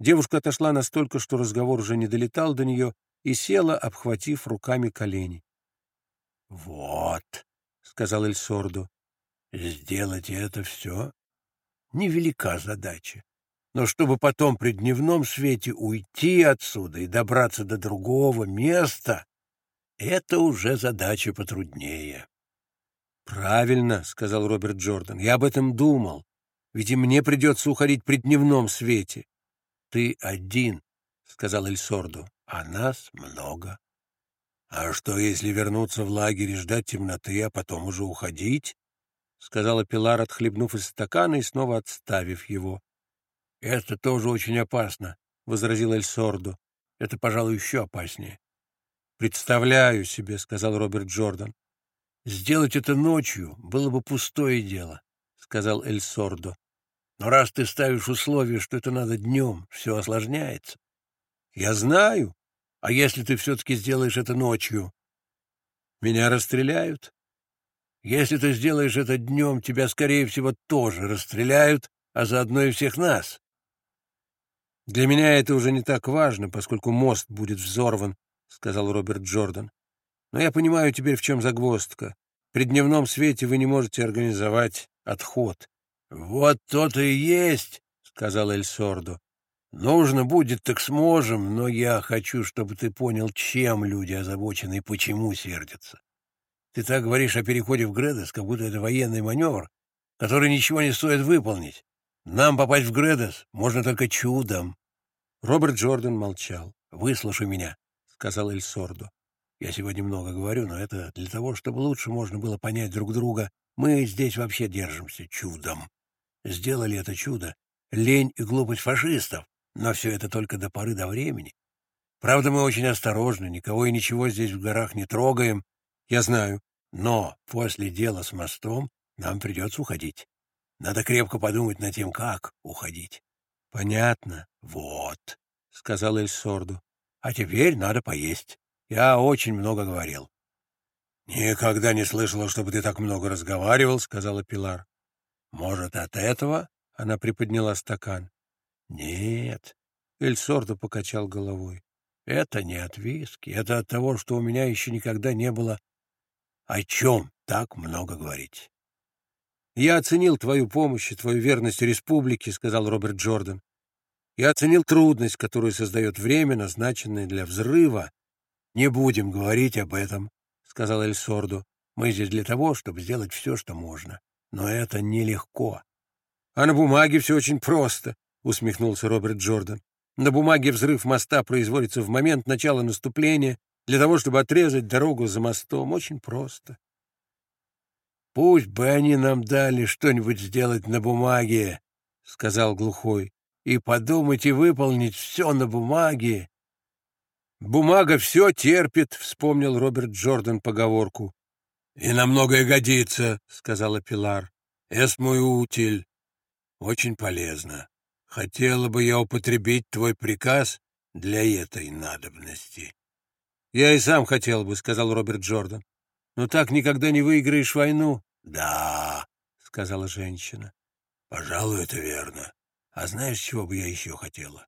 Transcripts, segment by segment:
Девушка отошла настолько, что разговор уже не долетал до нее, и села, обхватив руками колени. — Вот, — сказал Эльсордо, — сделать это все невелика задача. Но чтобы потом при дневном свете уйти отсюда и добраться до другого места, это уже задача потруднее. — Правильно, — сказал Роберт Джордан, — я об этом думал. Ведь и мне придется уходить при дневном свете. — Ты один, — сказал Эльсорду, — а нас много. — А что, если вернуться в лагерь и ждать темноты, а потом уже уходить? — сказала Пилар, отхлебнув из стакана и снова отставив его. — Это тоже очень опасно, — возразил Эльсорду. — Это, пожалуй, еще опаснее. — Представляю себе, — сказал Роберт Джордан. — Сделать это ночью было бы пустое дело, — сказал Эльсордо. Но раз ты ставишь условие, что это надо днем, все осложняется. Я знаю. А если ты все-таки сделаешь это ночью? Меня расстреляют. Если ты сделаешь это днем, тебя, скорее всего, тоже расстреляют, а заодно и всех нас. Для меня это уже не так важно, поскольку мост будет взорван, — сказал Роберт Джордан. Но я понимаю теперь, в чем загвоздка. При дневном свете вы не можете организовать отход. «Вот то-то и есть», — сказал Эльсордо. «Нужно будет, так сможем, но я хочу, чтобы ты понял, чем люди озабочены и почему сердятся. Ты так говоришь о переходе в Гредес, как будто это военный маневр, который ничего не стоит выполнить. Нам попасть в Гредес можно только чудом». Роберт Джордан молчал. «Выслушай меня», — сказал Эльсордо. «Я сегодня много говорю, но это для того, чтобы лучше можно было понять друг друга. Мы здесь вообще держимся чудом сделали это чудо, лень и глупость фашистов, но все это только до поры до времени. Правда, мы очень осторожны, никого и ничего здесь в горах не трогаем, я знаю, но после дела с мостом нам придется уходить. Надо крепко подумать над тем, как уходить. — Понятно. — Вот, — сказал Эльсорду. — А теперь надо поесть. Я очень много говорил. — Никогда не слышала, чтобы ты так много разговаривал, — сказала Пилар. Может, от этого? Она приподняла стакан. Нет. Эльсордо покачал головой. Это не от виски, это от того, что у меня еще никогда не было о чем так много говорить. «Я оценил твою помощь и твою верность республике», — сказал Роберт Джордан. «Я оценил трудность, которую создает время, назначенное для взрыва. Не будем говорить об этом», — сказал Эль Сордо. «Мы здесь для того, чтобы сделать все, что можно. Но это нелегко. — А на бумаге все очень просто, — усмехнулся Роберт Джордан. На бумаге взрыв моста производится в момент начала наступления для того, чтобы отрезать дорогу за мостом. Очень просто. — Пусть бы они нам дали что-нибудь сделать на бумаге, — сказал глухой, — и подумать и выполнить все на бумаге. — Бумага все терпит, — вспомнил Роберт Джордан поговорку. «И на многое годится», — сказала Пилар. «Эс мой утиль. Очень полезно. Хотела бы я употребить твой приказ для этой надобности». «Я и сам хотел бы», — сказал Роберт Джордан. «Но так никогда не выиграешь войну». «Да», — сказала женщина. «Пожалуй, это верно. А знаешь, чего бы я еще хотела?»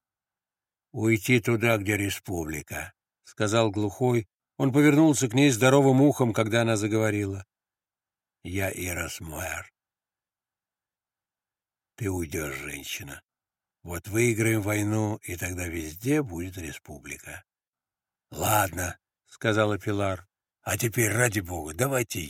«Уйти туда, где республика», — сказал глухой, он повернулся к ней здоровым ухом, когда она заговорила. «Я Ирасмуэр. Ты уйдешь, женщина. Вот выиграем войну, и тогда везде будет республика». «Ладно», — сказала Пилар. «А теперь, ради бога, давайте